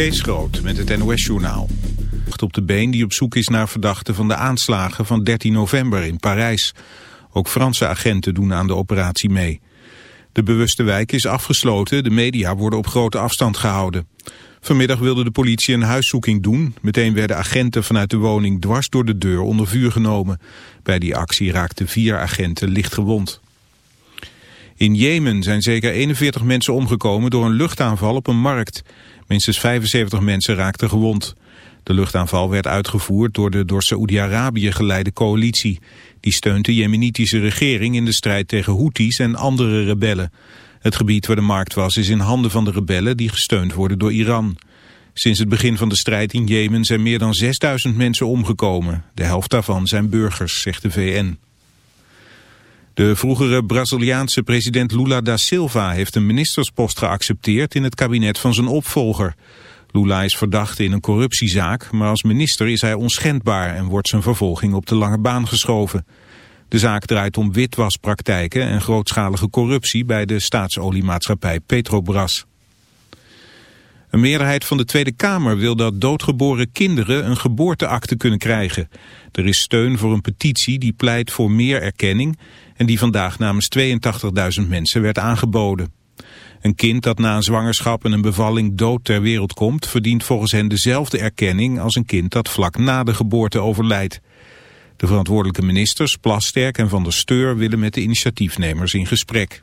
Kees Groot met het NOS-journaal. Op de been die op zoek is naar verdachten van de aanslagen van 13 november in Parijs. Ook Franse agenten doen aan de operatie mee. De bewuste wijk is afgesloten, de media worden op grote afstand gehouden. Vanmiddag wilde de politie een huiszoeking doen. Meteen werden agenten vanuit de woning dwars door de deur onder vuur genomen. Bij die actie raakten vier agenten licht gewond. In Jemen zijn zeker 41 mensen omgekomen door een luchtaanval op een markt. Minstens 75 mensen raakten gewond. De luchtaanval werd uitgevoerd door de door Saoedi-Arabië geleide coalitie. Die steunt de jemenitische regering in de strijd tegen Houthis en andere rebellen. Het gebied waar de markt was is in handen van de rebellen die gesteund worden door Iran. Sinds het begin van de strijd in Jemen zijn meer dan 6000 mensen omgekomen. De helft daarvan zijn burgers, zegt de VN. De vroegere Braziliaanse president Lula da Silva heeft een ministerspost geaccepteerd in het kabinet van zijn opvolger. Lula is verdacht in een corruptiezaak, maar als minister is hij onschendbaar en wordt zijn vervolging op de lange baan geschoven. De zaak draait om witwaspraktijken en grootschalige corruptie bij de staatsoliemaatschappij Petrobras. Een meerderheid van de Tweede Kamer wil dat doodgeboren kinderen een geboorteakte kunnen krijgen. Er is steun voor een petitie die pleit voor meer erkenning en die vandaag namens 82.000 mensen werd aangeboden. Een kind dat na een zwangerschap en een bevalling dood ter wereld komt... verdient volgens hen dezelfde erkenning als een kind dat vlak na de geboorte overlijdt. De verantwoordelijke ministers, Plasterk en Van der Steur... willen met de initiatiefnemers in gesprek.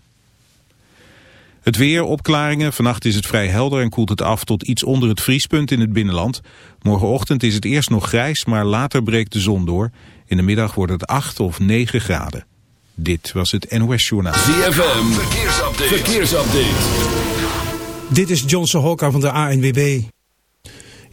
Het weer, opklaringen. Vannacht is het vrij helder en koelt het af tot iets onder het vriespunt in het binnenland. Morgenochtend is het eerst nog grijs, maar later breekt de zon door. In de middag wordt het 8 of 9 graden. Dit was het NOS Journaal. ZFM, verkeersupdate. verkeersupdate. Dit is Johnson Hokka van de ANWB.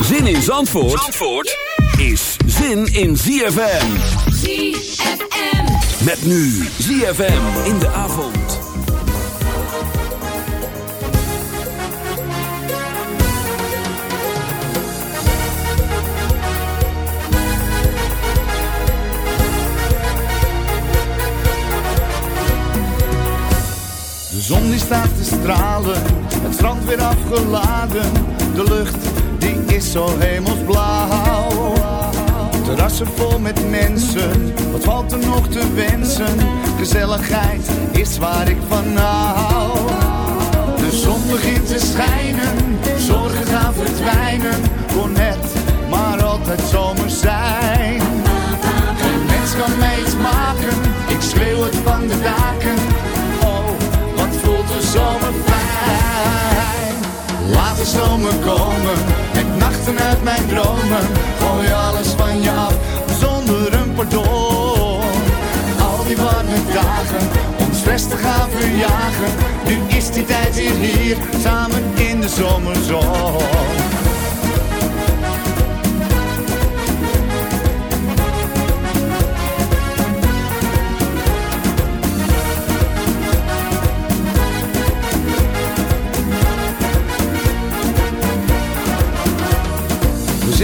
Zin in Zandvoort, Zandvoort is zin in ZFM. ZFM. Met nu ZFM in de avond. De zon die staat te stralen, het strand weer afgeladen, de lucht die is zo hemelsblauw. Terrassen vol met mensen, wat valt er nog te wensen? Gezelligheid is waar ik van hou. De zon begint te schijnen, zorgen gaan verdwijnen. Kon net maar altijd zomer zijn. Geen mens kan mij iets maken, ik schreeuw het van de daken. Oh, wat voelt de zomer fijn. Laat de zomer komen, met nachten uit mijn dromen. Gooi alles van je af, zonder een pardon. Al die warme dagen, om stress te gaan verjagen. Nu is die tijd weer hier, samen in de zomerzon.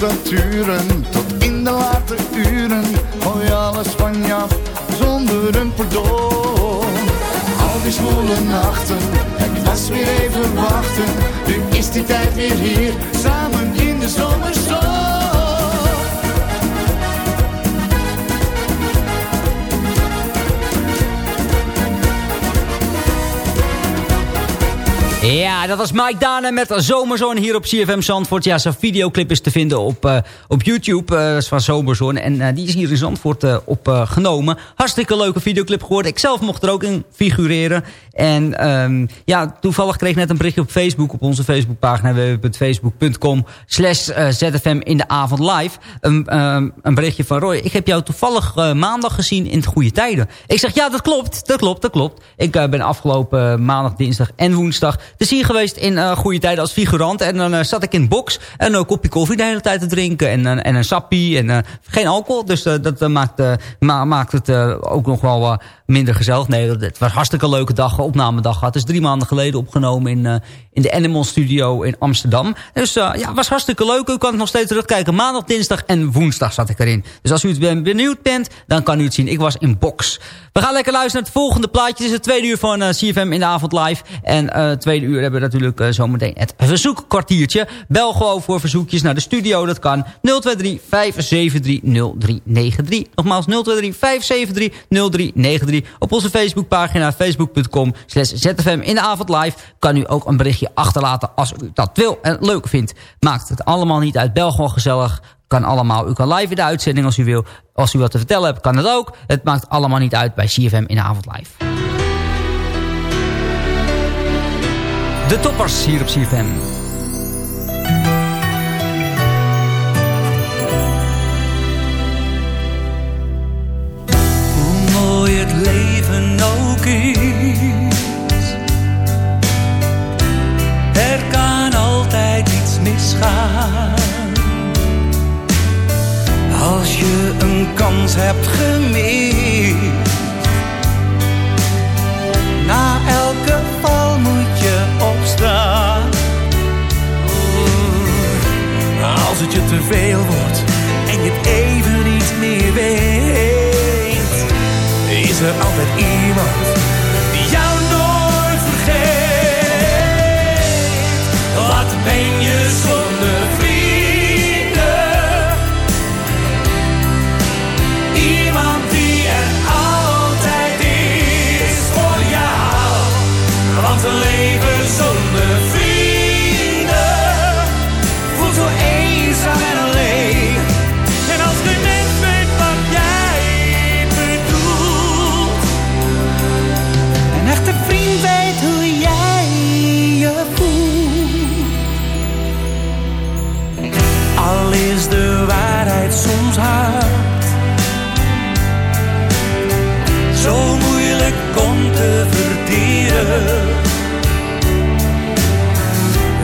Tot in de late uren. Gooi alles van je zonder een pardon. Al die zwoele nachten, het was weer even wachten. Nu is die tijd weer hier, samen in de zomerstorm. Ja, dat was Mike Dane met Zomerzon hier op CFM Zandvoort. Ja, zijn videoclip is te vinden op, uh, op YouTube uh, van Zomerzon. En uh, die is hier in Zandvoort opgenomen. Hartstikke leuke videoclip geworden. Ik zelf mocht er ook in figureren. En um, ja, toevallig kreeg ik net een berichtje op Facebook. Op onze Facebookpagina www.facebook.com slash ZFM in de avond live. Een, um, een berichtje van Roy. Ik heb jou toevallig maandag gezien in het goede tijden. Ik zeg, ja, dat klopt. Dat klopt, dat klopt. Ik ben afgelopen maandag, dinsdag en woensdag te zien geweest in uh, goede tijden als figurant. En dan uh, zat ik in box en een kopje koffie de hele tijd te drinken. En, en een sappie en geen alcohol. Dus dat maakt, ma maakt het ook nog wel minder gezellig. Nee, het was hartstikke leuke dag, opnamedag gehad. Het is drie maanden geleden opgenomen in, in de Animal Studio in Amsterdam. Dus ja, het was hartstikke leuk. U kan het nog steeds terugkijken. Maandag, dinsdag en woensdag zat ik erin. Dus als u het benieuwd bent, dan kan u het zien. Ik was in box. We gaan lekker luisteren naar het volgende plaatje. Het is het tweede uur van CFM in de avond live. En tweede uur hebben we natuurlijk uh, zometeen het verzoekkwartiertje. Bel gewoon voor verzoekjes naar de studio. Dat kan 023 573 0393. Nogmaals 023 573 0393. Op onze Facebookpagina facebook.com slash zfm in de avond live. Kan u ook een berichtje achterlaten als u dat wil en leuk vindt. Maakt het allemaal niet uit. Bel gewoon gezellig. Kan allemaal. U kan live in de uitzending als u wil. Als u wat te vertellen hebt, kan het ook. Het maakt allemaal niet uit bij CFM in de avond live. De toppers hier op CFM. Er kan altijd iets misgaan. Als je een kans hebt gemist. Na elke val moet je opstaan. Als het je te veel wordt en je het even niet meer weet, is er altijd iemand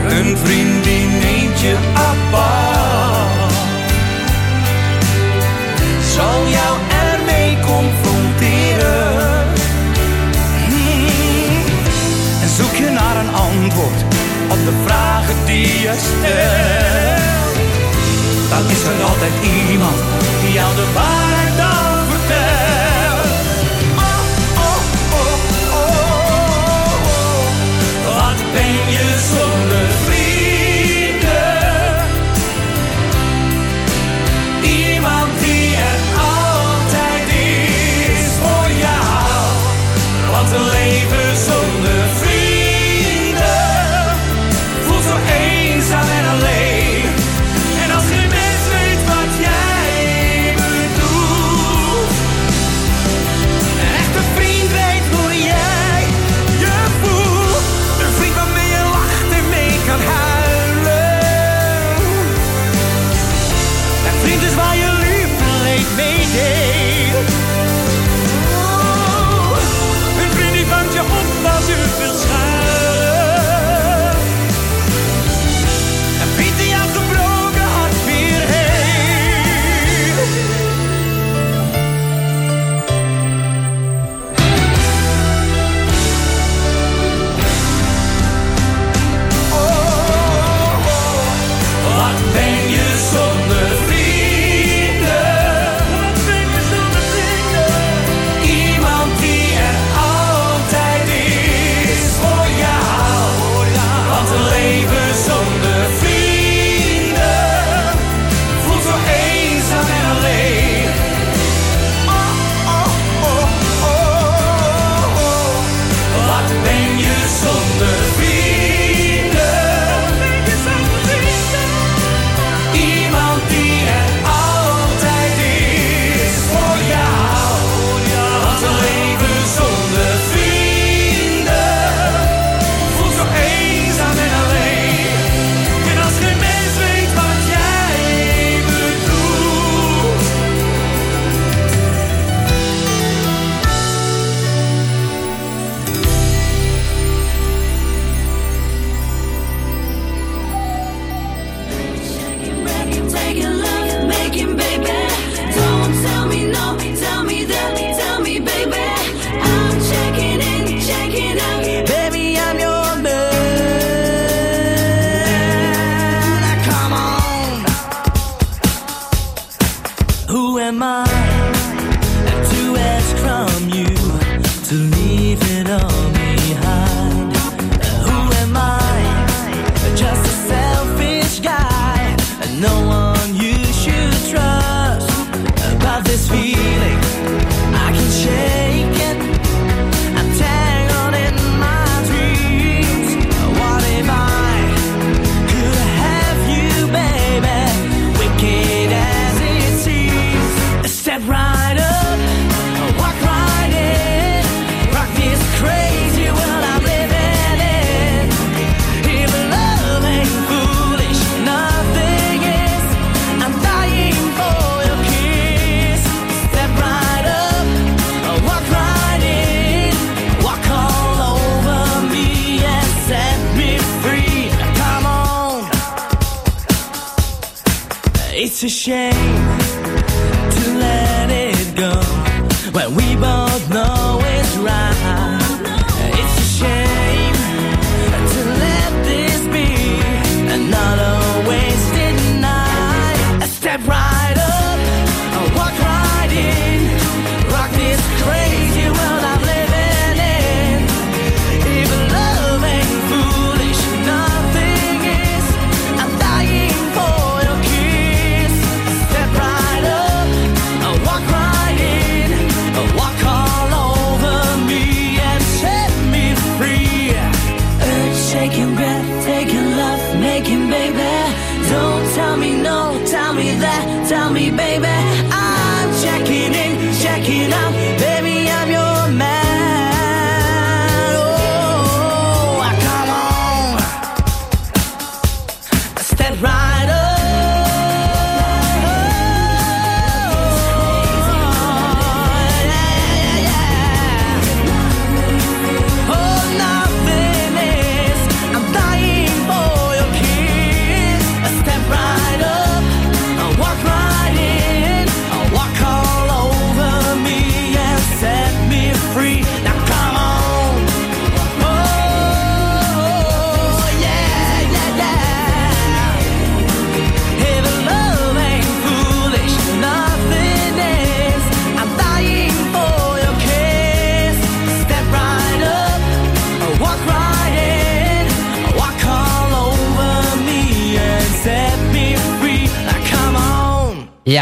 Een vriend die neemt je apart, zal jou ermee confronteren. En zoek je naar een antwoord op de vragen die je stelt, dan is er altijd iemand die jou de waarheid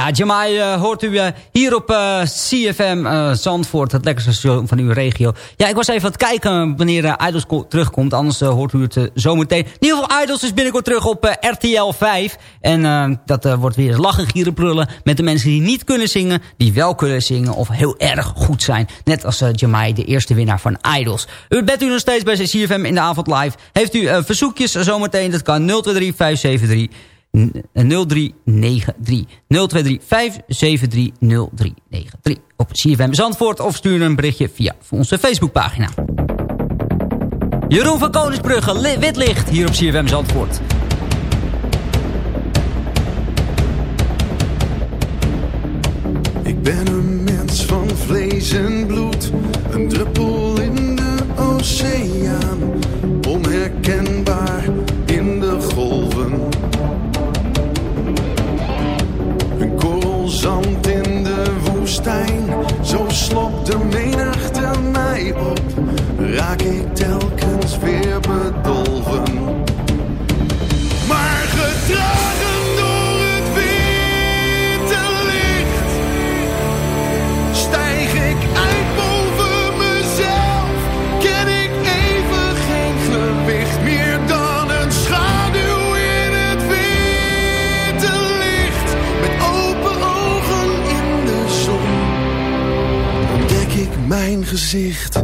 Ja, Jamai eh, hoort u eh, hier op eh, CFM Zandvoort, het lekkerste station van uw regio. Ja, ik was even aan het kijken wanneer Idols ko- terugkomt, anders hoort u het eh, zometeen. In ieder geval, Idols is binnenkort terug op RTL 5. En dat wordt weer lachen, gieren, prullen met de mensen die niet kunnen zingen, die wel kunnen zingen of heel erg goed zijn. Net als Jamai, de eerste winnaar van Idols. U bent u nog steeds bij CFM in de avond live. Heeft u verzoekjes zometeen, dat kan 023 573 0393 023 573 0393 op CFM Zandvoort of stuur een berichtje via onze Facebookpagina. Jeroen van Koningsbrugge, wit licht hier op CFM Zandvoort. Ik ben een mens van vlees en bloed, een druppel in de oceaan, onherkenbaar in de golven. Zand in de woestijn, zo slokt de menigte mij op, raak ik telkens weer mijn gezicht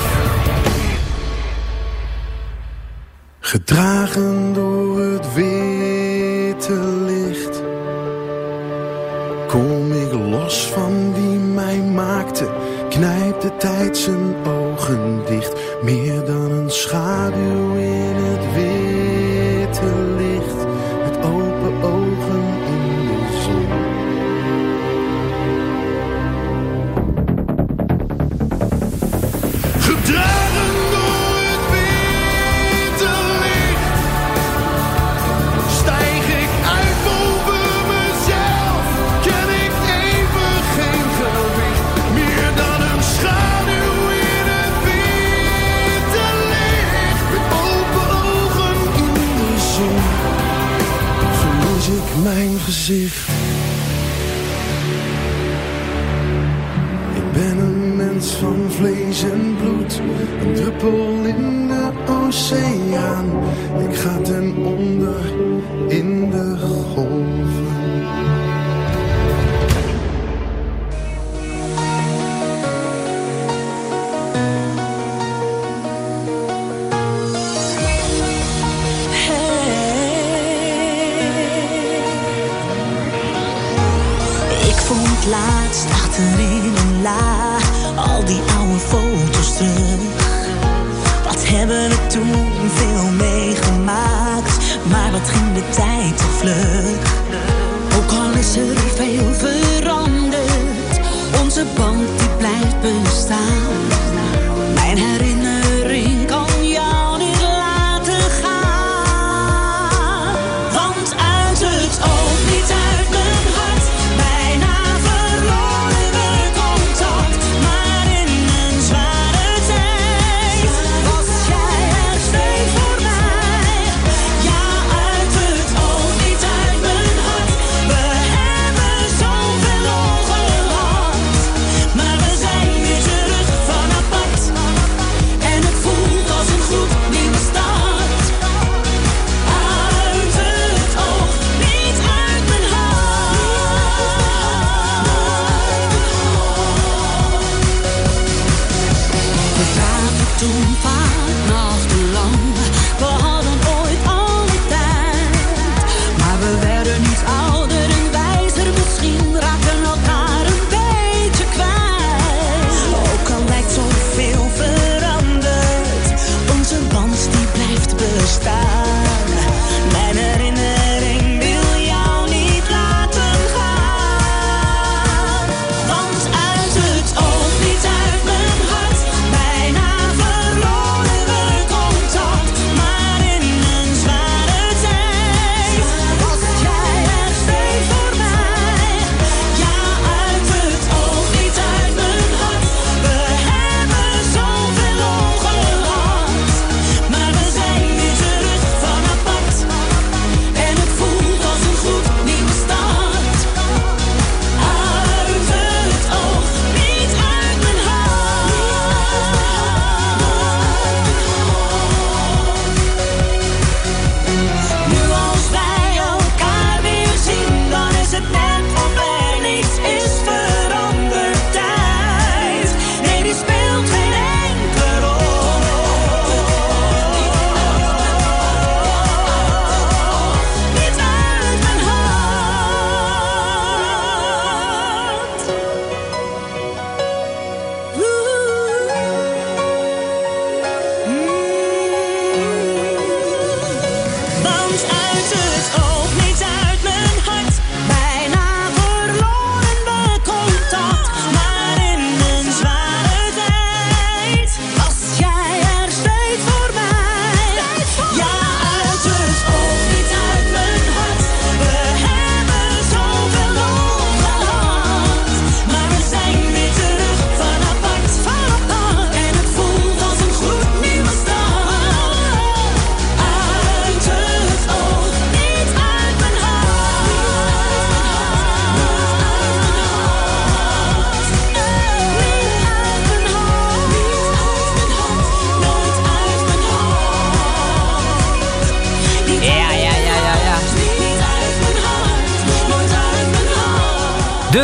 Gedragen door het witte licht. Kom ik los van wie mij maakte Knijpt de tijd zijn ogen dicht. Meer dan een schaduw in zich. Ik ben een mens van vlees en bloed, een druppel in de oceaan. Ik ga ten onder in de golven. Een al die oude foto's terug. Wat hebben we toen veel meegemaakt, maar wat ging de tijd toch vlug. Ook al is er veel veranderd, onze band die blijft bestaan. Mijn herinnering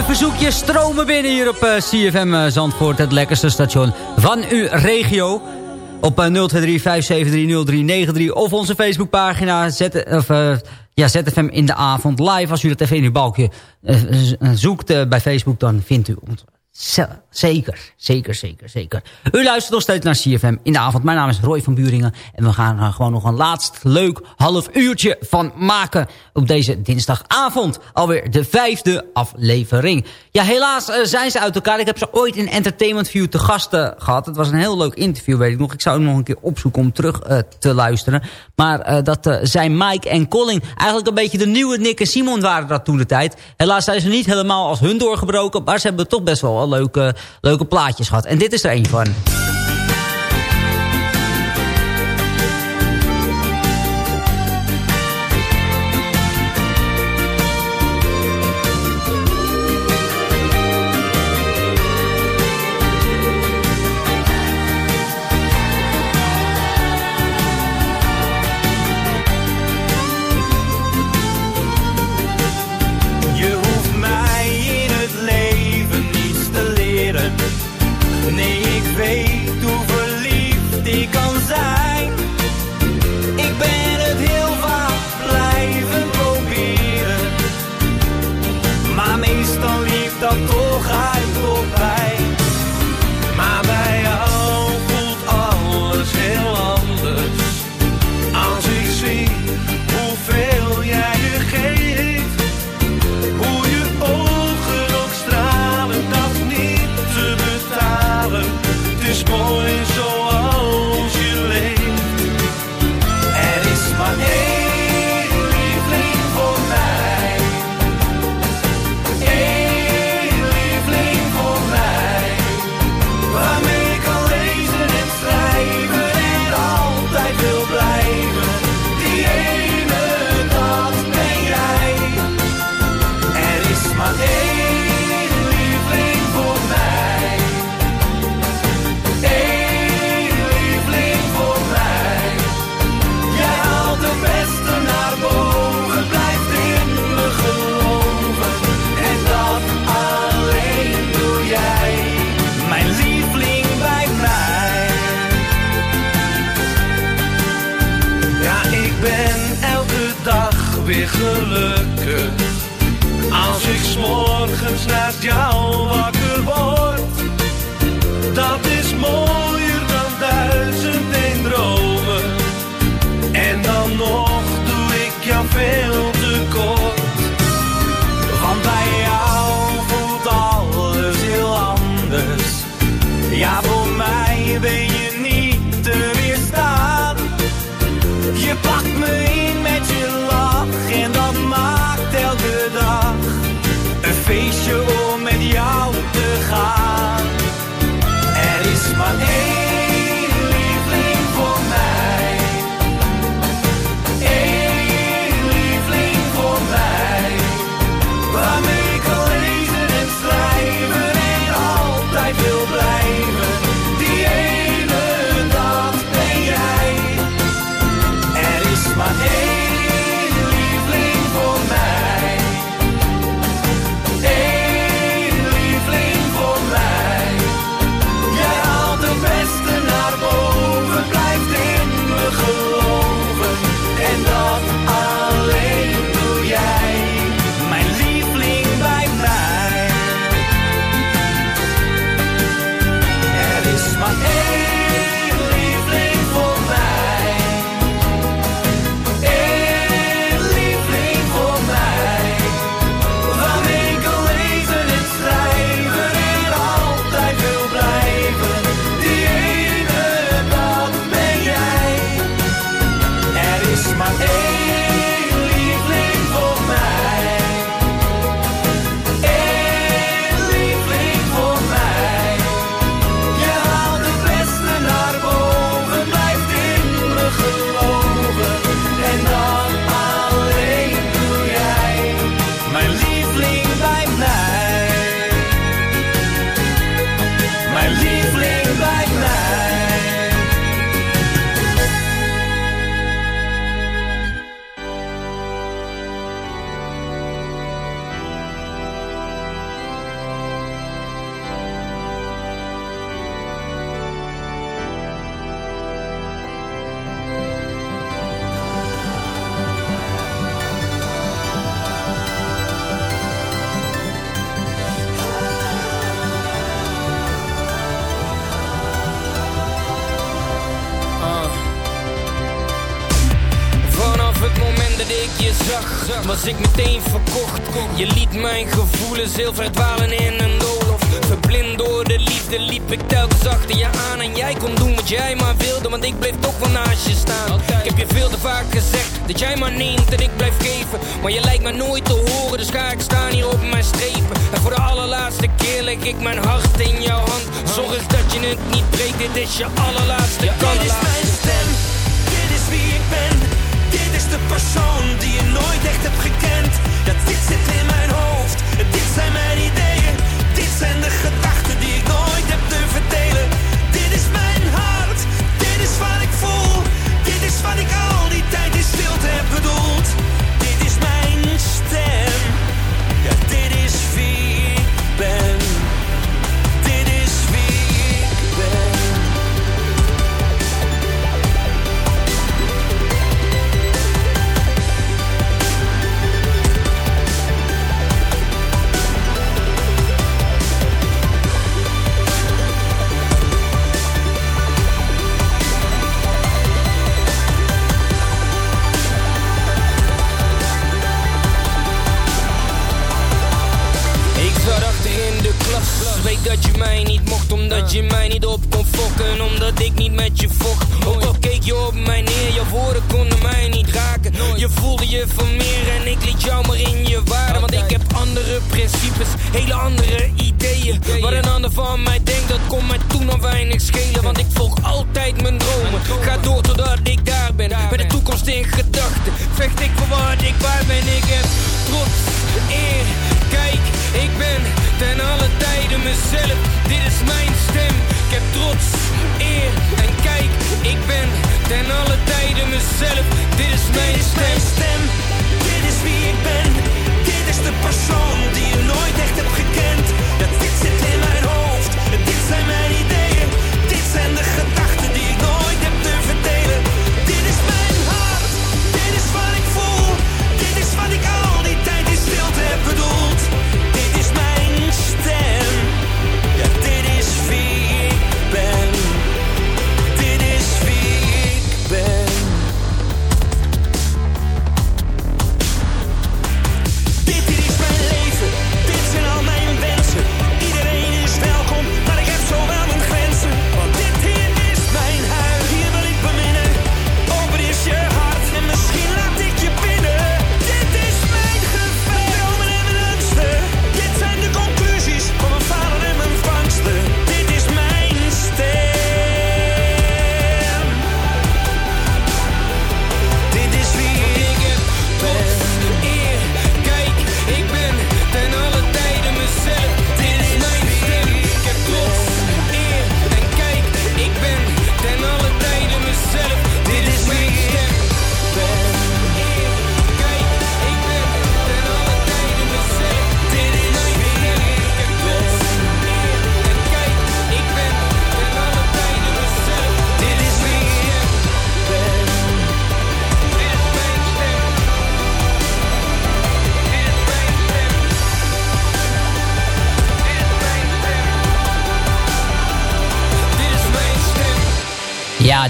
verzoekjes stromen binnen hier op eh, CFM eh, Zandvoort. Het lekkerste station van uw regio. Op eh, 023-573-0393 of onze Facebookpagina Z of, eh, ja, ZFM in de avond live. Als u dat even in uw balkje eh, zoekt eh, bij Facebook, dan vindt u ons Zeker, zeker, zeker, zeker. U luistert nog steeds naar CFM in de avond. Mijn naam is Roy van Buringen. En we gaan er gewoon nog een laatst leuk half uurtje van maken. Op deze dinsdagavond. Alweer de vijfde aflevering. Ja, helaas eh, zijn ze uit elkaar. Ik heb ze ooit in Entertainment View te gasten gehad. Het was een heel leuk interview, weet ik nog. Ik zou hem nog een keer opzoeken om terug eh, te luisteren. Maar eh, dat eh, zijn Mike en Colin. Eigenlijk een beetje de nieuwe Nick en Simon waren dat toen de tijd. Helaas zijn ze niet helemaal als hun doorgebroken. Maar ze hebben toch best wel wel leuke, leuke plaatjes gehad. En dit is er een van. patrząc na działo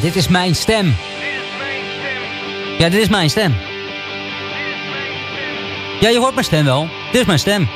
Dit is mijn stem. Ja, dit is mijn stem. Ja, je hoort mijn stem wel. Dit is mijn stem.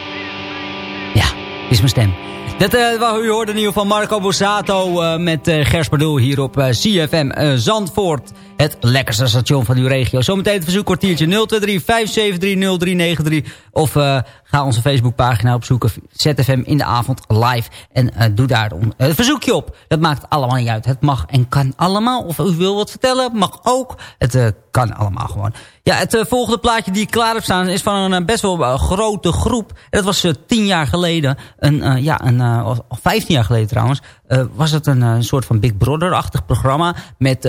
Ja, dit is mijn stem. Dat, wat u hoorde in ieder geval Marco Borsato eh, met eh, Gers hier op eh, CFM Zandvoort. Het lekkerste station van uw regio. Zometeen het verzoekkwartiertje 023 573 0393. Of eh, ga onze Facebookpagina opzoeken. ZFM in de avond live. En eh, doe daar een uh, verzoekje op. Dat maakt allemaal niet uit. Het mag en kan allemaal. Of u wil wat vertellen, mag ook. Het eh, kan allemaal gewoon. Ja, het eh, volgende plaatje die ik klaar heb staan is van een eh, best wel eh, grote groep. En dat was tien jaar geleden. Een, ja, een, of vijftien jaar geleden trouwens. was het een, soort van Big Brother-achtig programma. Met,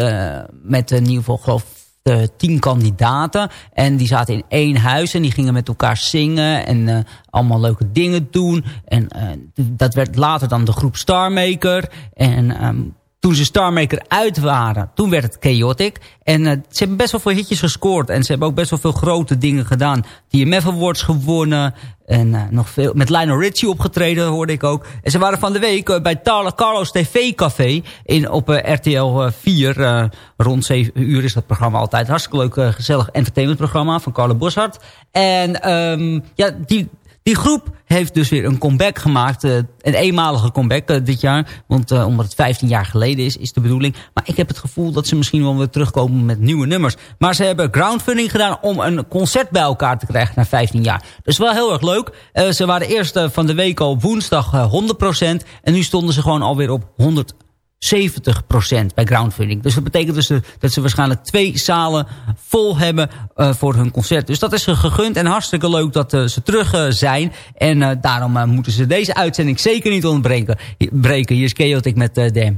met in ieder geval geloof eh, tien kandidaten. En die zaten in één huis en die gingen met elkaar zingen. En allemaal leuke dingen doen. En dat werd later dan de groep Starmaker. En... ehm, toen ze Starmaker uit waren, toen werd het chaotic. En eh, ze hebben best wel veel hitjes gescoord. En ze hebben ook best wel veel grote dingen gedaan. TMF Awards gewonnen. En eh, nog veel, met Lionel Richie opgetreden, hoorde ik ook. En ze waren van de week eh, bij Tarle Carlos TV Café in, op RTL 4. eh, rond 7 uur is dat programma altijd. Hartstikke leuk, gezellig entertainmentprogramma van Carlo Boshart. En ehm, ja, die, die groep heeft dus weer een comeback gemaakt. eh, een eenmalige comeback eh, dit jaar. Want eh, omdat het 15 jaar geleden is, is de bedoeling. Maar ik heb het gevoel dat ze misschien wel weer terugkomen met nieuwe nummers. Maar ze hebben crowdfunding gedaan om een concert bij elkaar te krijgen na 15 jaar. Dus wel heel erg leuk. Ze waren eerst van de week al woensdag eh, 100%. En nu stonden ze gewoon alweer op 100 70% bij groundfunding. Dus dat betekent dus dat ze waarschijnlijk twee zalen vol hebben uh, voor hun concert. Dus dat is gegund en hartstikke leuk dat uh, ze terug uh, zijn. En daarom moeten ze deze uitzending zeker niet ontbreken. Breken. Hier is Chaotic met Dam.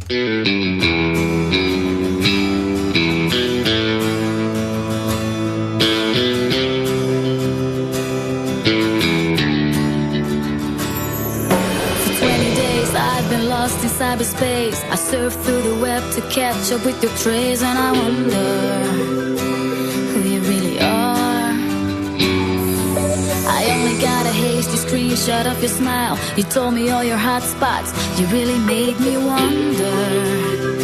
Cyberspace. I surf through the web to catch up with your trace, and I wonder who you really are. I only got a hasty screenshot of your smile. You told me all your hot spots. You really made me wonder.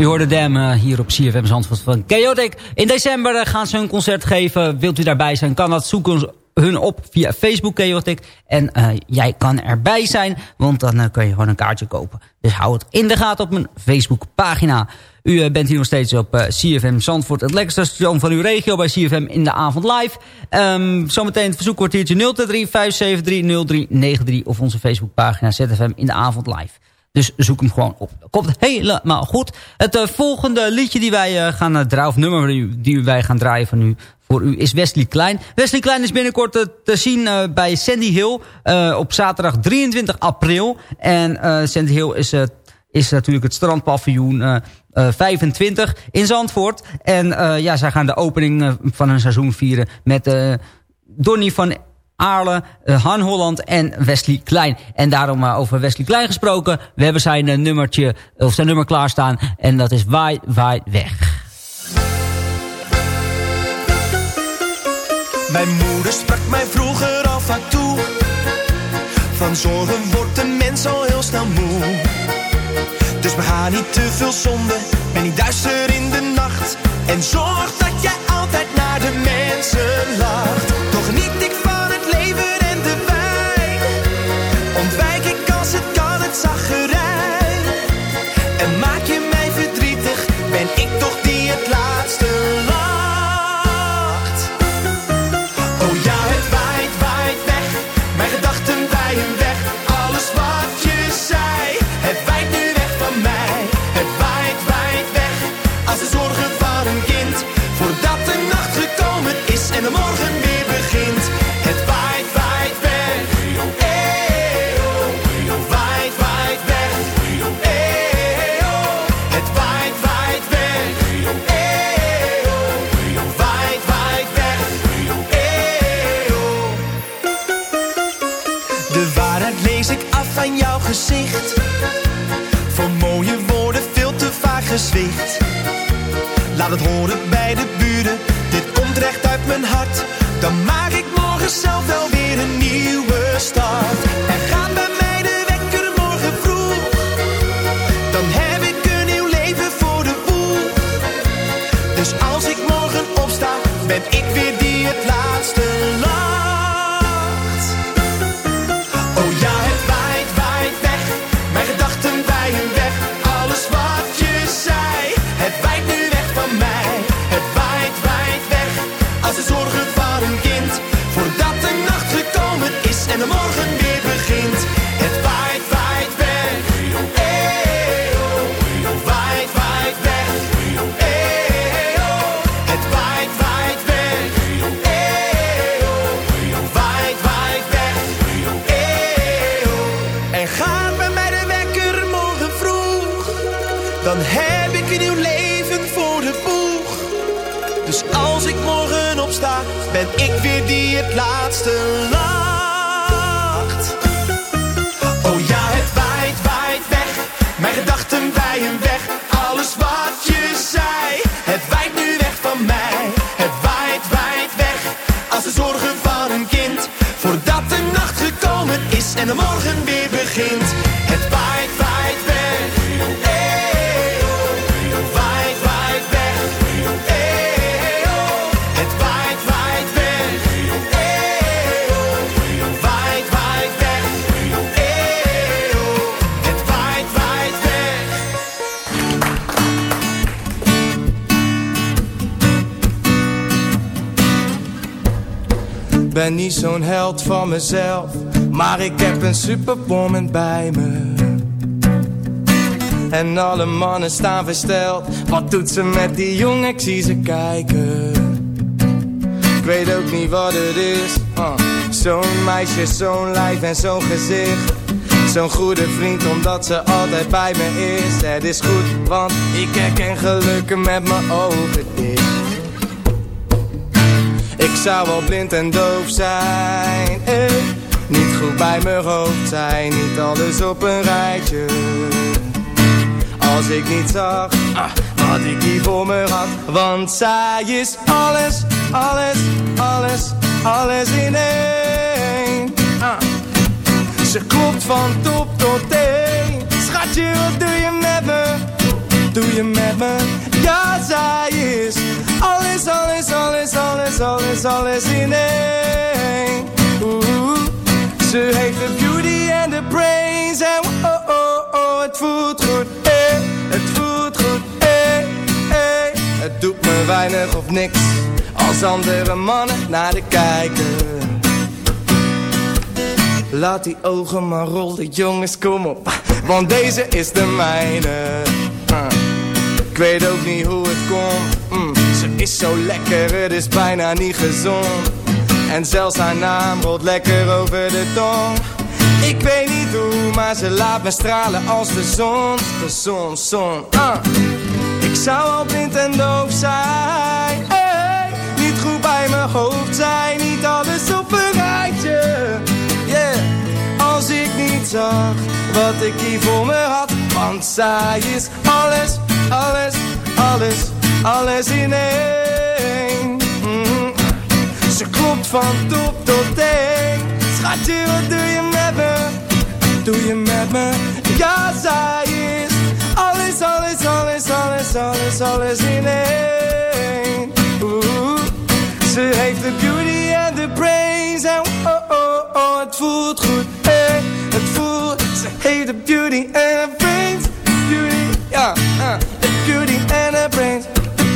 U hoorde Dem eh, hier op CFM Zandvoort van Chaotic. In december eh, gaan ze een concert geven. Wilt u daarbij zijn, kan dat zoeken hun op via Facebook Chaotic. En eh, jij kan erbij zijn, want dan kun je gewoon een kaartje kopen. Dus hou het in de gaten op mijn Facebook pagina. U bent hier nog steeds op CFM Zandvoort. Het lekkerste station van uw regio bij CFM in de avond live. Ehm, zometeen het verzoekkwartiertje 023 573 0393 of onze Facebookpagina ZFM in de avond live. Dus zoek hem gewoon op. Komt helemaal goed. Het eh, volgende liedje die wij eh, gaan uh, draaien, of nummer die, wij gaan draaien van u, voor u, is Wesley Klein. Wesley Klein is binnenkort eh, te zien eh, bij Sandy Hill eh, op zaterdag 23 april. En eh, Sandy Hill is, eh, is natuurlijk het strandpaviljoen eh, eh, 25 in Zandvoort. En eh, ja, zij gaan de opening eh, van hun seizoen vieren met eh Donny van Aarle, eh, Han Holland en Wesley Klein. En daarom uh, over Wesley Klein gesproken. We hebben zijn uh, nummertje, of zijn nummer klaarstaan. En dat is Waai, Waai, Weg. Mijn moeder sprak mij vroeger al vaak toe. Van zorgen wordt een mens al heel snel moe. Dus bega niet te veel zonde, ben niet duister in de nacht. En zorg dat jij altijd naar de mensen lacht. Laat het horen bij de buren. Dit komt recht uit mijn hart. Dan maak ik morgen zelf wel weer een nieuwe start. En bij held van mezelf, maar ik heb een superwoman bij me. En alle mannen staan versteld. Wat doet ze met die jongen? Ik zie ze kijken. Ik weet ook niet wat het is. uh. Zo'n meisje, zo'n lijf en zo'n gezicht. Zo'n goede vriend omdat ze altijd bij me is. Het is goed, want ik herken gelukken met mijn ogen dicht. Ik zou wel blind en doof zijn. Eh. Niet goed bij mijn hoofd zijn, niet alles op een rijtje. Als ik niet zag ah, ik hier voor me had. Want zij is alles, alles, alles, alles in één. Ah. Ze klopt van top tot teen. Schatje, wat doe je met me? Doe je met me? Ja, zij is alles, alles, alles, alles, alles, alles in één. Oeh, ze heeft de beauty en de brains en oh, oh, oh, het voelt goed, eh, het voelt goed, eh, eh. Het doet me weinig of niks als andere mannen naar de kijken. Laat die ogen maar rollen, jongens, kom op. Want deze is de mijne. Ik weet ook niet hoe het komt. Mm, is zo lekker, het is bijna niet gezond. En zelfs haar naam rolt lekker over de tong. Ik weet niet hoe, maar ze laat me stralen als de zon. De zon, zon. Ah. Ik zou al blind en doof zijn. Hey, niet goed bij mijn hoofd zijn. Niet alles op een rijtje. Yeah. Als ik niet zag wat ik hier voor me had. Want zij is alles, alles, alles, alles in één. Mm. Ze klopt van top tot teen. Schatje, wat doe je met me? Doe je met me? Ja, zij is alles, alles, alles, alles, alles, alles in één. Ze heeft de beauty en de brains en oh, oh, oh, het voelt goed, eh, het voelt. Ze heeft de beauty en de brains, beauty, ja, uh, de beauty en de brains,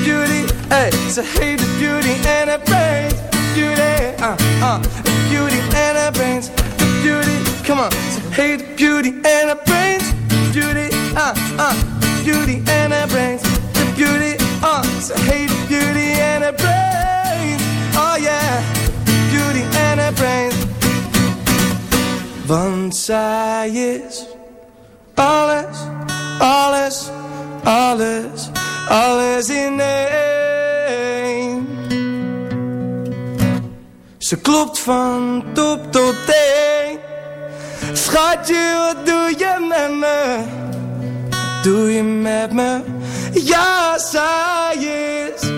beauty, eh, ze heeft de beauty en de brains, beauty, uh, uh, the beauty and the brains, the beauty, come on, ze heeft de beauty and the brains, beauty, uh, uh, the beauty and the brains, the beauty, uh, ze heeft de beauty and the brains, oh yeah, beauty and the brains. Want zij is alles, alles, alles, alles in één. Ze klopt van top tot teen. Schatje, wat doe je met me? Doe je met me? Ja, zij is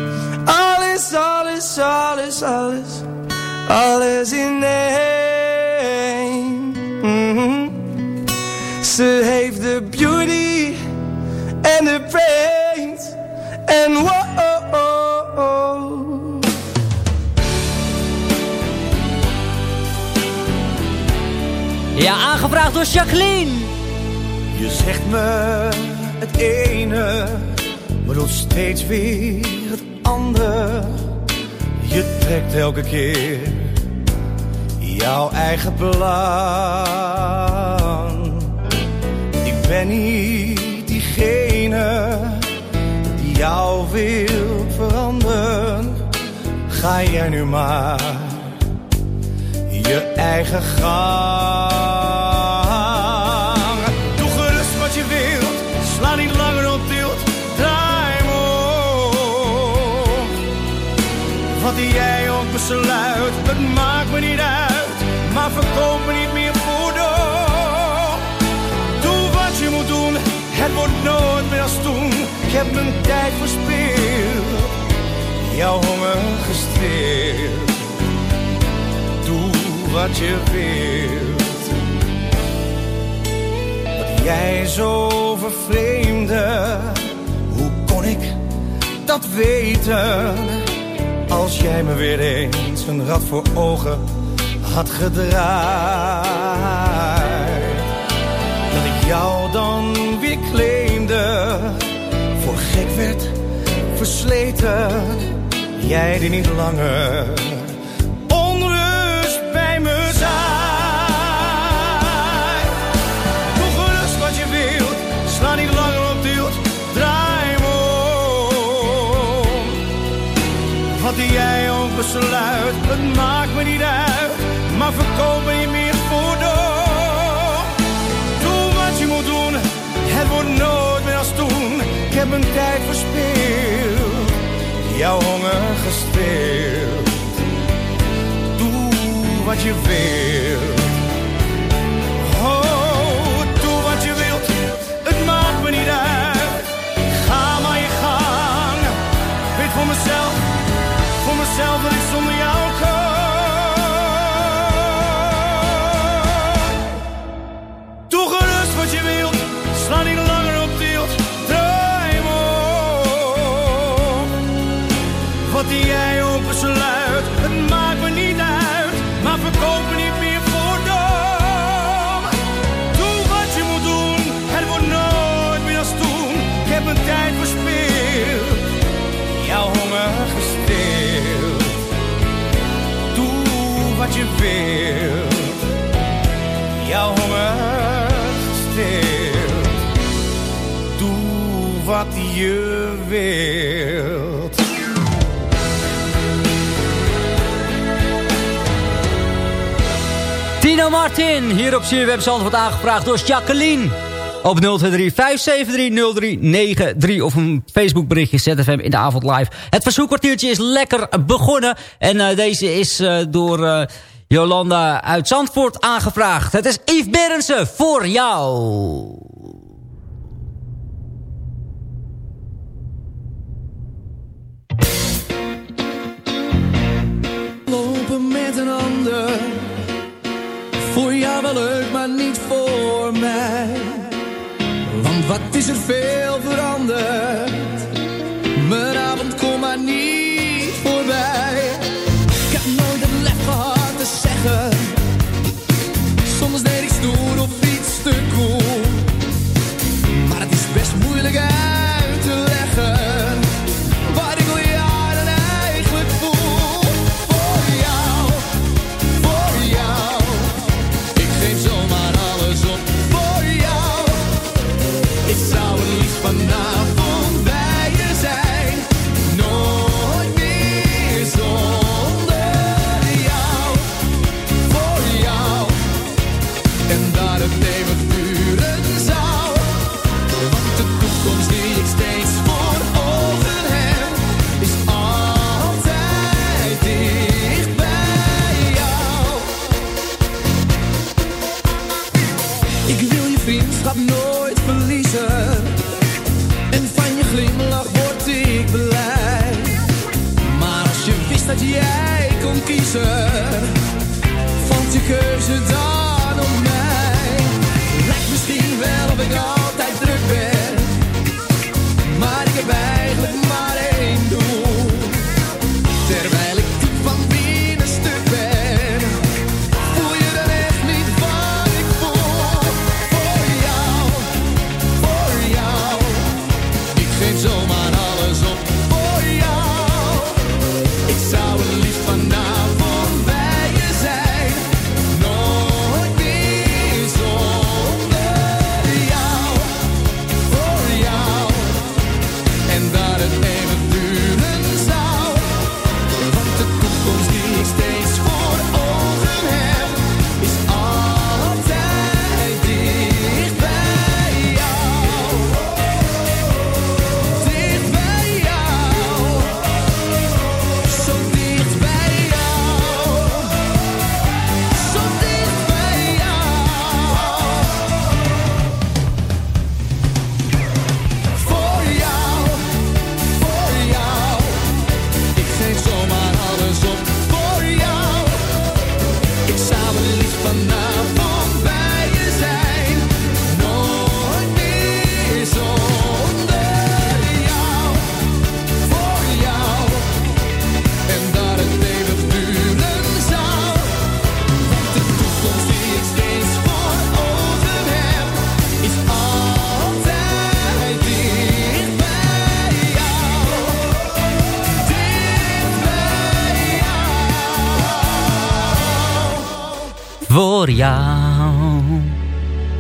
alles, alles, alles, alles, alles in één. Mhm. Ze heeft de beauty en de brains Oh, oh, oh. Ja, aangevraagd door Jacqueline. Je zegt me het ene, maar doet steeds weer het ander. Je trekt elke keer jouw eigen belang. Ik ben niet diegene die jou wil veranderen. Ga jij nu maar je eigen gang. Heb mijn tijd verspeeld, jouw honger gestreeld. Doe wat je wilt. Wat jij zo vervreemde, hoe kon ik dat weten? Als jij me weer eens een rad voor ogen had gedraaid. Dat ik jou dan weer claimde, gek werd, versleten. Jij die niet langer onrust bij me zaait. Doe gerust wat je wilt, sla niet langer op tilt, draai me om. Wat jij ook besluit, het maakt me niet uit, maar verkoop me niet meer voor. Doe wat je moet doen, het wordt nooit meer als toen. Ik mijn tijd verspeeld, jouw honger gesteeld. Doe wat je wilt. Oh, doe wat je wilt, het maakt me niet uit. Ga maar je gang, weet voor mezelf, voor mezelf dat ik zonder jou kan. Doe gerust wat je wilt, sla niet langer je wilt. Tino Martin, hier op CWeb wordt aangevraagd door Jacqueline. Op 023 573 0393 of een Facebook berichtje ZFM in de avond live. Het verzoekkwartiertje is lekker begonnen. En eh, deze is eh, door eh, Jolanda uit Zandvoort aangevraagd. Het is Yves Berendsen voor jou. Maar niet voor mij. Want wat is er veel veranderd?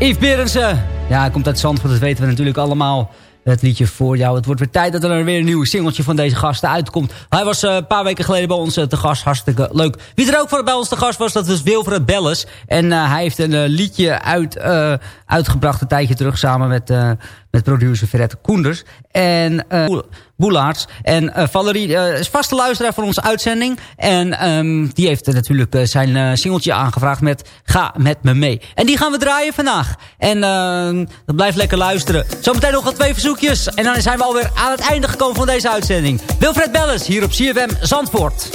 Yves Berensen. Ja, hij komt uit Zandvoort, dat weten we natuurlijk allemaal. Het liedje voor jou. Het wordt weer tijd dat er weer een nieuw singeltje van deze gasten uitkomt. Hij was eh, een paar weken geleden bij ons eh, te gast. Hartstikke leuk. Wie er ook voor bij ons te gast was, dat was Wilfred Belles. En eh, hij heeft een liedje uit, uitgebracht een tijdje terug samen met, met producer Fred Koenders. En Boel- Boelaerts. En Valerie is vaste luisteraar van onze uitzending. En ehm, die heeft natuurlijk zijn singeltje aangevraagd met Ga met me mee. En die gaan we draaien vandaag. En ehm, dat blijft lekker luisteren. Zometeen nog wat twee En dan zijn we alweer aan het einde gekomen van deze uitzending. Wilfred Belles hier op CFM Zandvoort.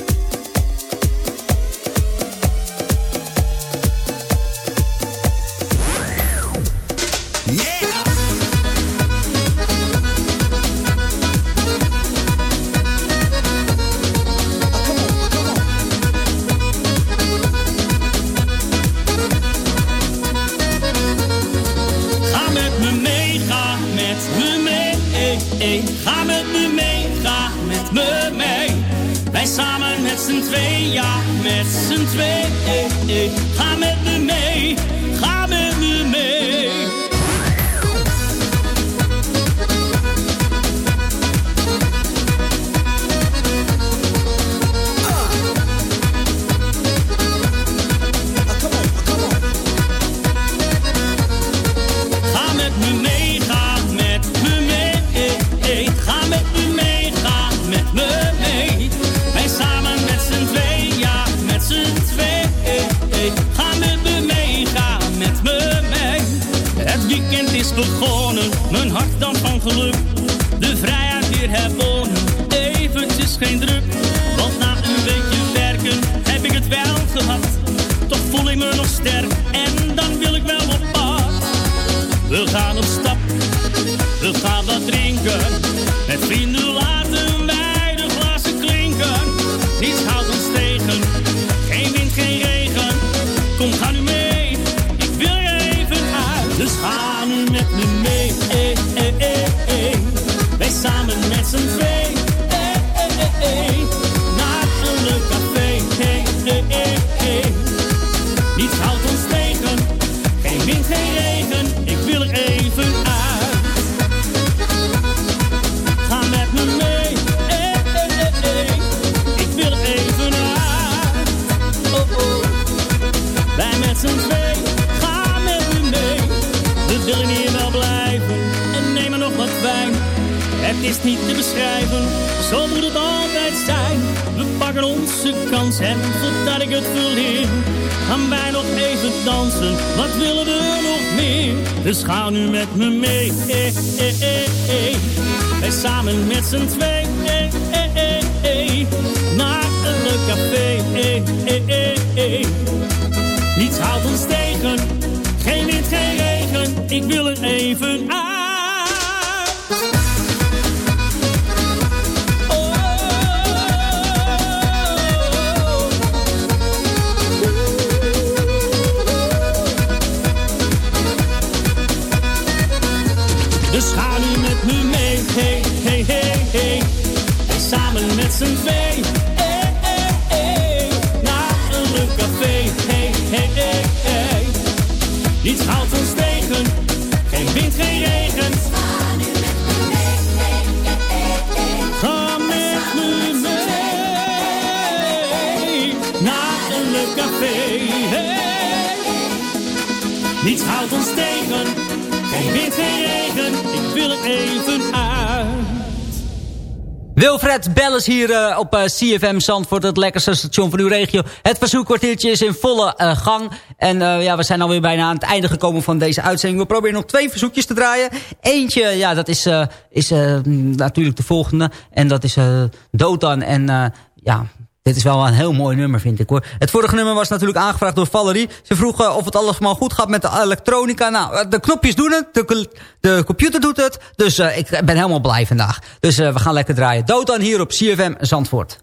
Niets houdt ons tegen, geen wind, geen regen. Ik wil er even uit. Dus ga nu met me mee, hey, hey, hey, hey. En samen met z'n twee, Niets houdt ons tegen, geen wind, geen regen. Ga met me mee, naar een café. Niets houdt ons tegen, geen wind, geen regen. Ik wil er even. Wilfred Belles hier eh, op eh, CFM Zandvoort, het lekkerste station van uw regio. Het verzoekkwartiertje is in volle eh, gang. En ja, we zijn alweer bijna aan het einde gekomen van deze uitzending. We proberen nog twee verzoekjes te draaien. Eentje, ja, dat is, is eh, natuurlijk de volgende. En dat is Dotan. En ja, dit is wel een heel mooi nummer, vind ik hoor. Het vorige nummer was natuurlijk aangevraagd door Valerie. Ze vroeg eh, of het allemaal goed gaat met de elektronica. Nou, eh, de knopjes doen het, de, computer doet het. Dus eh, ik ben helemaal blij vandaag. Dus we gaan lekker draaien. Dotan hier op CFM Zandvoort.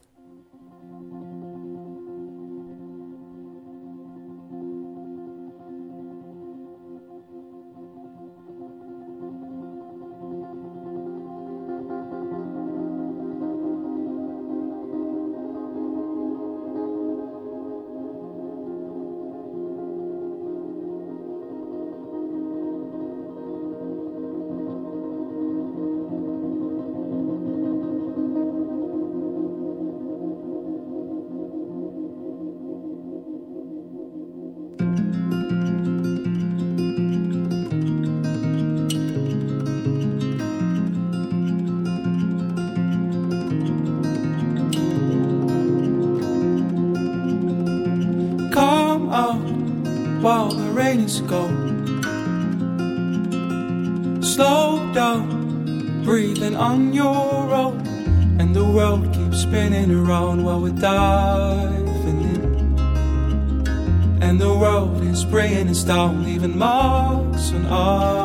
Go. Slow down, breathing on your own, and the world keeps spinning around while we're diving in. And the world is bringing us down, leaving marks on our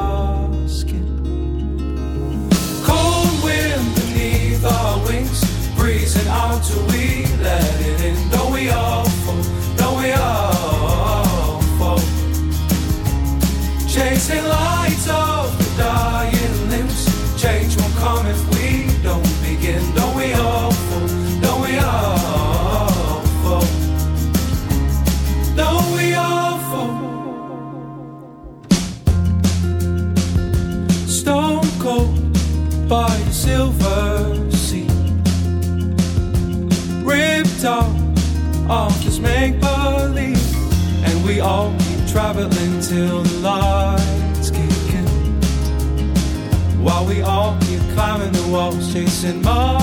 and more.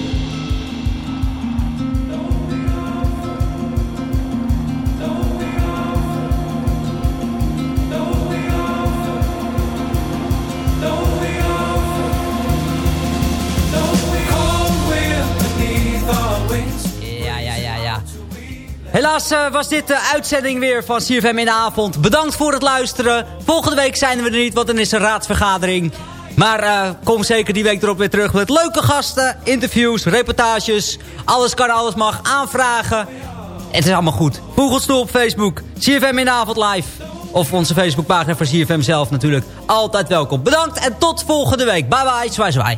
Helaas eh, was dit de uitzending weer van CFM in de avond. Bedankt voor het luisteren. Volgende week zijn we er niet, want dan is er raadsvergadering. Maar eh, kom zeker die week erop weer terug met leuke gasten, interviews, reportages. Alles kan, alles mag, aanvragen. Het is allemaal goed. Volg ons toe op Facebook. CFM in de avond live. Of onze Facebookpagina voor CFM zelf natuurlijk. Altijd welkom. Bedankt en tot volgende week. Bye bye, zwaai zwaai.